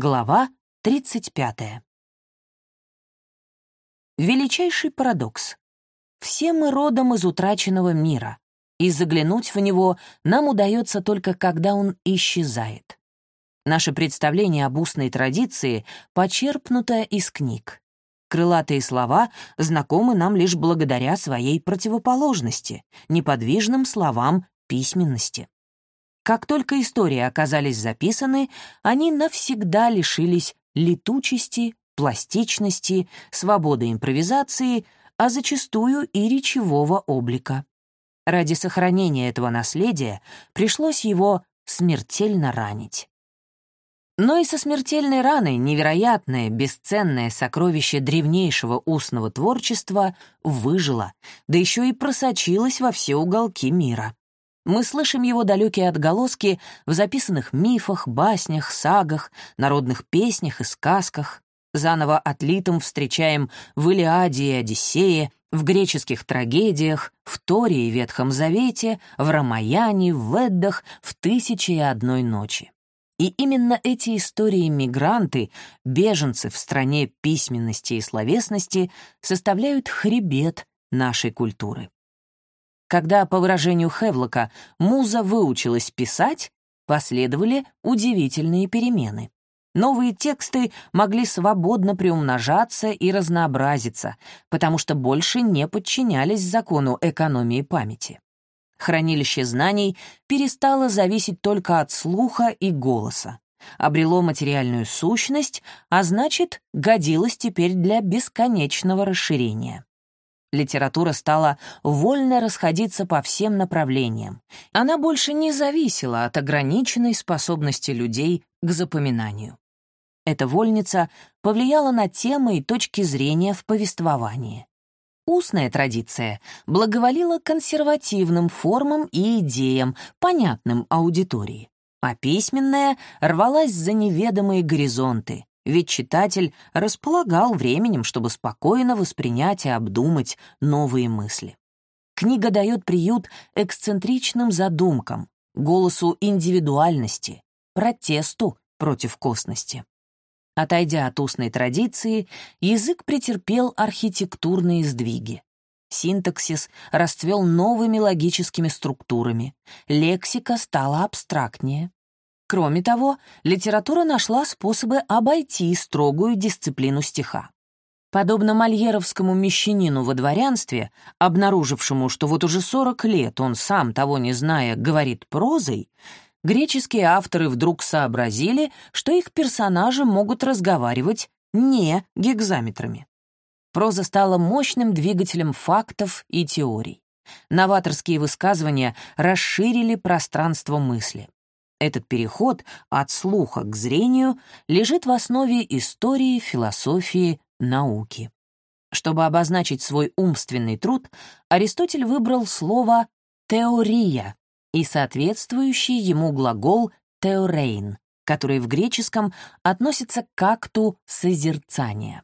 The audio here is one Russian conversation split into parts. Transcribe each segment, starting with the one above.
Глава 35. Величайший парадокс. Все мы родом из утраченного мира, и заглянуть в него нам удается только когда он исчезает. Наше представление об устной традиции почерпнуто из книг. Крылатые слова знакомы нам лишь благодаря своей противоположности, неподвижным словам письменности. Как только истории оказались записаны, они навсегда лишились летучести, пластичности, свободы импровизации, а зачастую и речевого облика. Ради сохранения этого наследия пришлось его смертельно ранить. Но и со смертельной раной невероятное, бесценное сокровище древнейшего устного творчества выжило, да еще и просочилось во все уголки мира. Мы слышим его далекие отголоски в записанных мифах, баснях, сагах, народных песнях и сказках. Заново отлитым встречаем в Илиаде и Одиссее, в греческих трагедиях, в Торе и Ветхом Завете, в Рамаяне, в Веддах, в «Тысяче и одной ночи». И именно эти истории-мигранты, беженцы в стране письменности и словесности, составляют хребет нашей культуры. Когда, по выражению Хевлока, муза выучилась писать, последовали удивительные перемены. Новые тексты могли свободно приумножаться и разнообразиться, потому что больше не подчинялись закону экономии памяти. Хранилище знаний перестало зависеть только от слуха и голоса, обрело материальную сущность, а значит, годилось теперь для бесконечного расширения. Литература стала вольно расходиться по всем направлениям. Она больше не зависела от ограниченной способности людей к запоминанию. Эта вольница повлияла на темы и точки зрения в повествовании. Устная традиция благоволила консервативным формам и идеям, понятным аудитории, а письменная рвалась за неведомые горизонты, ведь читатель располагал временем, чтобы спокойно воспринять и обдумать новые мысли. Книга дает приют эксцентричным задумкам, голосу индивидуальности, протесту против косности. Отойдя от устной традиции, язык претерпел архитектурные сдвиги. Синтаксис расцвел новыми логическими структурами, лексика стала абстрактнее. Кроме того, литература нашла способы обойти строгую дисциплину стиха. Подобно мольеровскому мещанину во дворянстве, обнаружившему, что вот уже 40 лет он сам, того не зная, говорит прозой, греческие авторы вдруг сообразили, что их персонажи могут разговаривать не гекзаметрами. Проза стала мощным двигателем фактов и теорий. Новаторские высказывания расширили пространство мысли. Этот переход от слуха к зрению лежит в основе истории, философии, науки. Чтобы обозначить свой умственный труд, Аристотель выбрал слово «теория», и соответствующий ему глагол «теорейн», который в греческом относится к акту созерцания.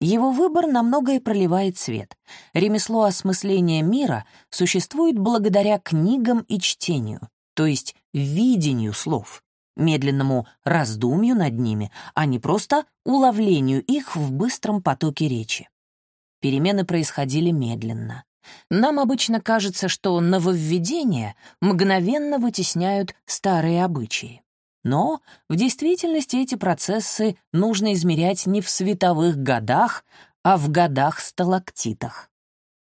Его выбор на многое проливает свет. Ремесло осмысления мира существует благодаря книгам и чтению, то есть видению слов, медленному раздумью над ними, а не просто уловлению их в быстром потоке речи. Перемены происходили медленно. Нам обычно кажется, что нововведения мгновенно вытесняют старые обычаи. Но в действительности эти процессы нужно измерять не в световых годах, а в годах-сталактитах.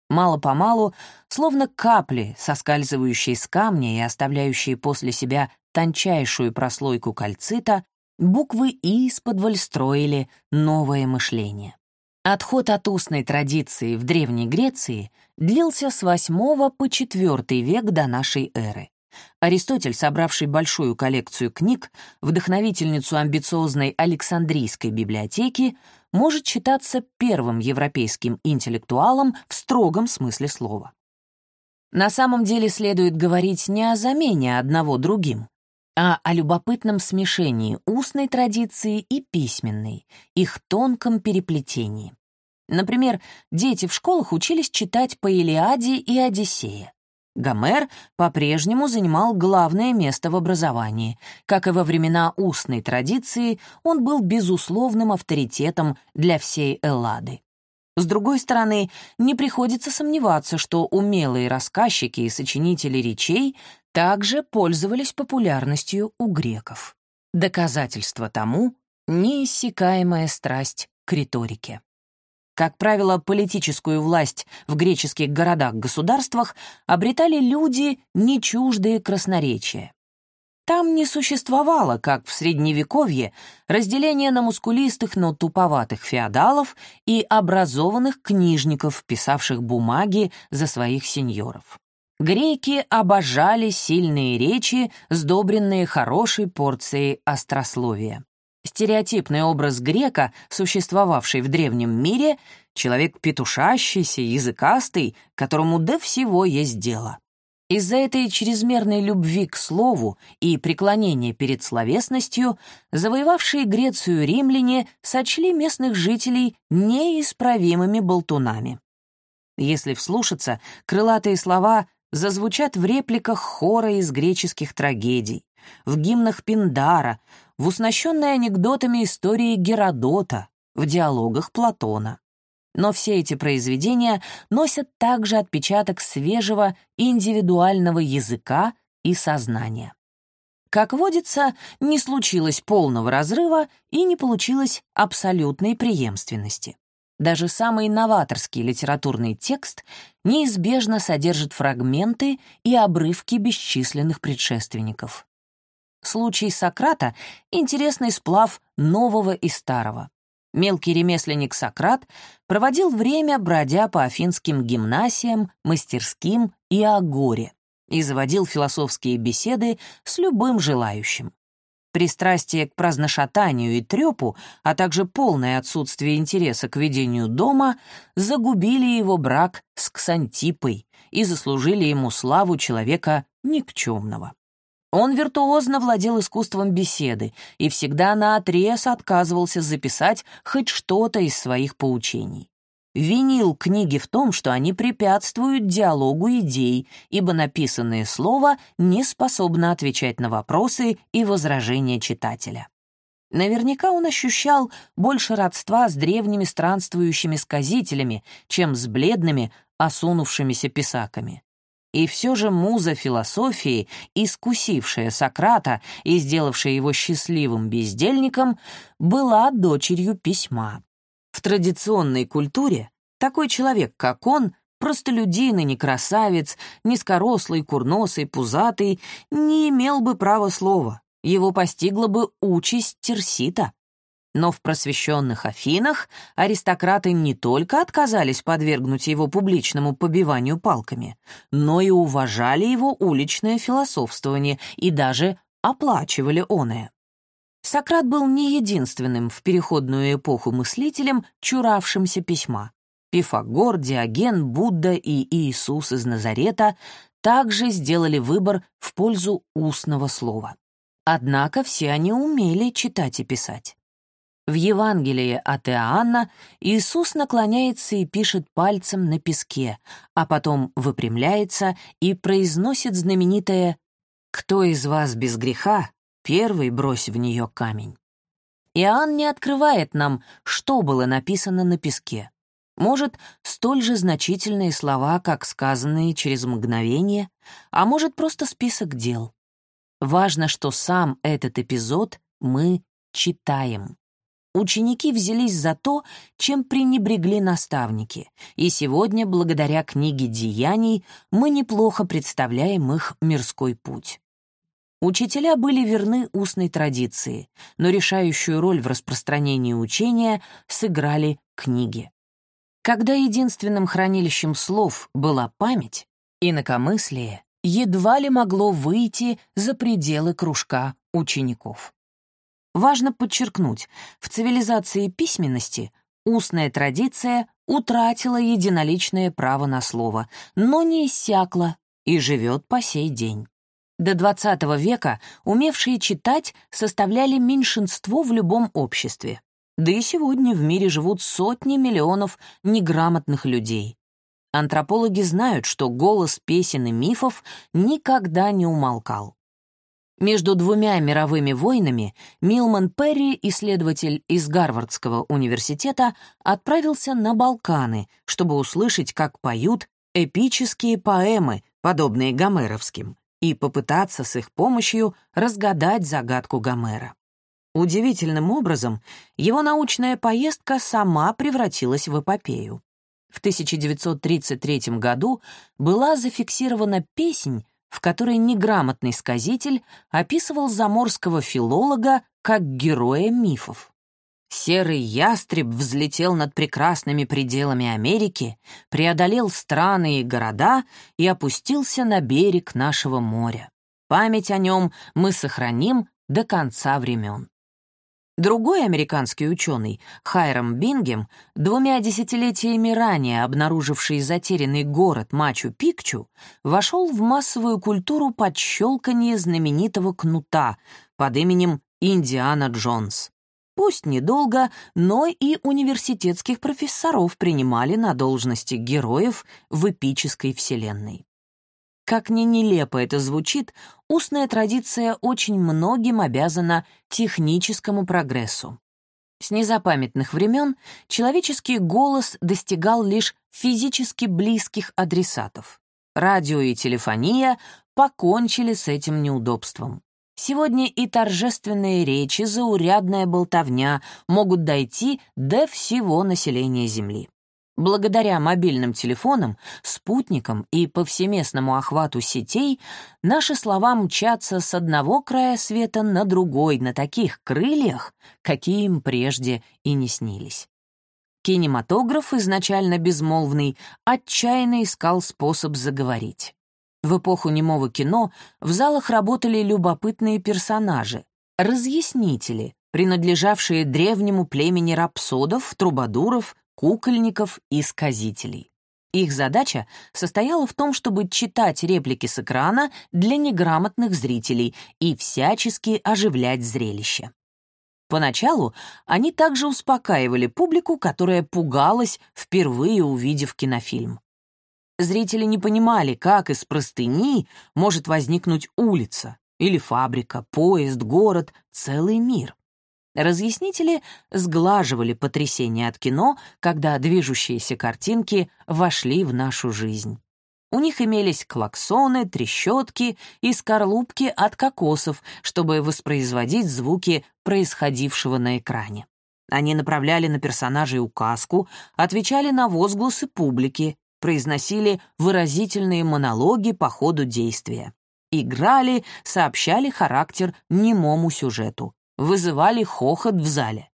Мало-помалу, словно капли, соскальзывающие с камня и оставляющие после себя тончайшую прослойку кальцита, буквы «исподволь» строили новое мышление. Отход от устной традиции в Древней Греции длился с VIII по IV век до нашей эры. Аристотель, собравший большую коллекцию книг, вдохновительницу амбициозной Александрийской библиотеки, может считаться первым европейским интеллектуалом в строгом смысле слова. На самом деле следует говорить не о замене одного другим, а о любопытном смешении устной традиции и письменной, их тонком переплетении. Например, дети в школах учились читать по Илиаде и Одиссее. Гомер по-прежнему занимал главное место в образовании. Как и во времена устной традиции, он был безусловным авторитетом для всей Эллады. С другой стороны, не приходится сомневаться, что умелые рассказчики и сочинители речей также пользовались популярностью у греков. Доказательство тому — неиссякаемая страсть к риторике. Как правило, политическую власть в греческих городах-государствах обретали люди, не чуждые красноречия. Там не существовало, как в Средневековье, разделения на мускулистых, но туповатых феодалов и образованных книжников, писавших бумаги за своих сеньоров. Греки обожали сильные речи, сдобренные хорошей порцией острословия. Стереотипный образ грека, существовавший в древнем мире, человек петушащийся, языкастый, которому до всего есть дело. Из-за этой чрезмерной любви к слову и преклонения перед словесностью завоевавшие Грецию римляне сочли местных жителей неисправимыми болтунами. Если вслушаться, крылатые слова зазвучат в репликах хора из греческих трагедий, в гимнах Пиндара, в уснащенной анекдотами истории Геродота, в диалогах Платона но все эти произведения носят также отпечаток свежего индивидуального языка и сознания. Как водится, не случилось полного разрыва и не получилось абсолютной преемственности. Даже самый новаторский литературный текст неизбежно содержит фрагменты и обрывки бесчисленных предшественников. Случай Сократа — интересный сплав нового и старого. Мелкий ремесленник Сократ проводил время, бродя по афинским гимнасиям, мастерским и агоре, и заводил философские беседы с любым желающим. Пристрастие к праздношатанию и трепу, а также полное отсутствие интереса к ведению дома загубили его брак с Ксантипой и заслужили ему славу человека никчемного. Он виртуозно владел искусством беседы и всегда наотрез отказывался записать хоть что-то из своих поучений. Винил книги в том, что они препятствуют диалогу идей, ибо написанное слово не способно отвечать на вопросы и возражения читателя. Наверняка он ощущал больше родства с древними странствующими сказителями, чем с бледными, осунувшимися писаками. И все же муза философии, искусившая Сократа и сделавшая его счастливым бездельником, была дочерью письма. В традиционной культуре такой человек, как он, простолюдин и не красавец, низкорослый, курносый, пузатый, не имел бы права слова. Его постигла бы участь Терсита. Но в просвещенных Афинах аристократы не только отказались подвергнуть его публичному побиванию палками, но и уважали его уличное философствование и даже оплачивали оное. Сократ был не единственным в переходную эпоху мыслителем, чуравшимся письма. Пифагор, Диоген, Будда и Иисус из Назарета также сделали выбор в пользу устного слова. Однако все они умели читать и писать. В Евангелии от Иоанна Иисус наклоняется и пишет пальцем на песке, а потом выпрямляется и произносит знаменитое «Кто из вас без греха, первый брось в нее камень». Иоанн не открывает нам, что было написано на песке. Может, столь же значительные слова, как сказанные через мгновение, а может, просто список дел. Важно, что сам этот эпизод мы читаем. Ученики взялись за то, чем пренебрегли наставники, и сегодня, благодаря книге «Деяний», мы неплохо представляем их мирской путь. Учителя были верны устной традиции, но решающую роль в распространении учения сыграли книги. Когда единственным хранилищем слов была память, инакомыслие едва ли могло выйти за пределы кружка учеников. Важно подчеркнуть, в цивилизации письменности устная традиция утратила единоличное право на слово, но не иссякла и живет по сей день. До XX века умевшие читать составляли меньшинство в любом обществе. Да и сегодня в мире живут сотни миллионов неграмотных людей. Антропологи знают, что голос песен и мифов никогда не умолкал. Между двумя мировыми войнами Милман Перри, исследователь из Гарвардского университета, отправился на Балканы, чтобы услышать, как поют эпические поэмы, подобные гомеровским, и попытаться с их помощью разгадать загадку Гомера. Удивительным образом его научная поездка сама превратилась в эпопею. В 1933 году была зафиксирована песнь, в которой неграмотный сказитель описывал заморского филолога как героя мифов. Серый ястреб взлетел над прекрасными пределами Америки, преодолел страны и города и опустился на берег нашего моря. Память о нем мы сохраним до конца времен. Другой американский ученый, Хайрам Бингем, двумя десятилетиями ранее обнаруживший затерянный город Мачу-Пикчу, вошел в массовую культуру под щелканье знаменитого кнута под именем Индиана Джонс. Пусть недолго, но и университетских профессоров принимали на должности героев в эпической вселенной. Как ни нелепо это звучит, устная традиция очень многим обязана техническому прогрессу. С незапамятных времен человеческий голос достигал лишь физически близких адресатов. Радио и телефония покончили с этим неудобством. Сегодня и торжественные речи, заурядная болтовня могут дойти до всего населения Земли. Благодаря мобильным телефонам, спутникам и повсеместному охвату сетей наши слова мчатся с одного края света на другой на таких крыльях, какие им прежде и не снились. Кинематограф, изначально безмолвный, отчаянно искал способ заговорить. В эпоху немого кино в залах работали любопытные персонажи, разъяснители, принадлежавшие древнему племени рапсодов, трубадуров, кукольников и сказителей. Их задача состояла в том, чтобы читать реплики с экрана для неграмотных зрителей и всячески оживлять зрелище. Поначалу они также успокаивали публику, которая пугалась, впервые увидев кинофильм. Зрители не понимали, как из простыни может возникнуть улица или фабрика, поезд, город, целый мир. Разъяснители сглаживали потрясение от кино, когда движущиеся картинки вошли в нашу жизнь. У них имелись клаксоны, трещотки и скорлупки от кокосов, чтобы воспроизводить звуки происходившего на экране. Они направляли на персонажей указку, отвечали на возгласы публики, произносили выразительные монологи по ходу действия. Играли, сообщали характер немому сюжету вызывали хохот в зале.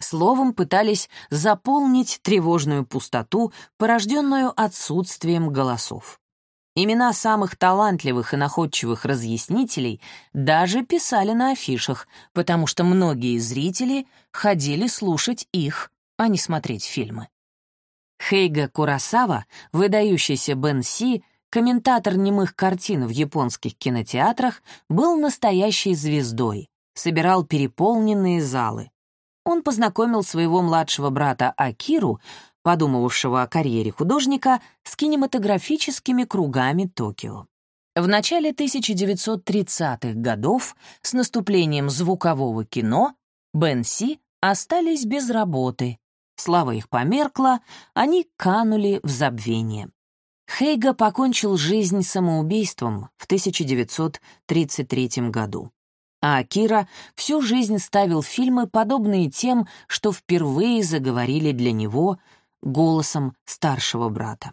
Словом, пытались заполнить тревожную пустоту, порожденную отсутствием голосов. Имена самых талантливых и находчивых разъяснителей даже писали на афишах, потому что многие зрители ходили слушать их, а не смотреть фильмы. Хейга Курасава, выдающийся Бен Си, комментатор немых картин в японских кинотеатрах, был настоящей звездой, собирал переполненные залы. Он познакомил своего младшего брата Акиру, подумывавшего о карьере художника, с кинематографическими кругами Токио. В начале 1930-х годов с наступлением звукового кино Бен Си остались без работы. Слава их померкла, они канули в забвение. Хейга покончил жизнь самоубийством в 1933 году. А Акира всю жизнь ставил фильмы, подобные тем, что впервые заговорили для него голосом старшего брата.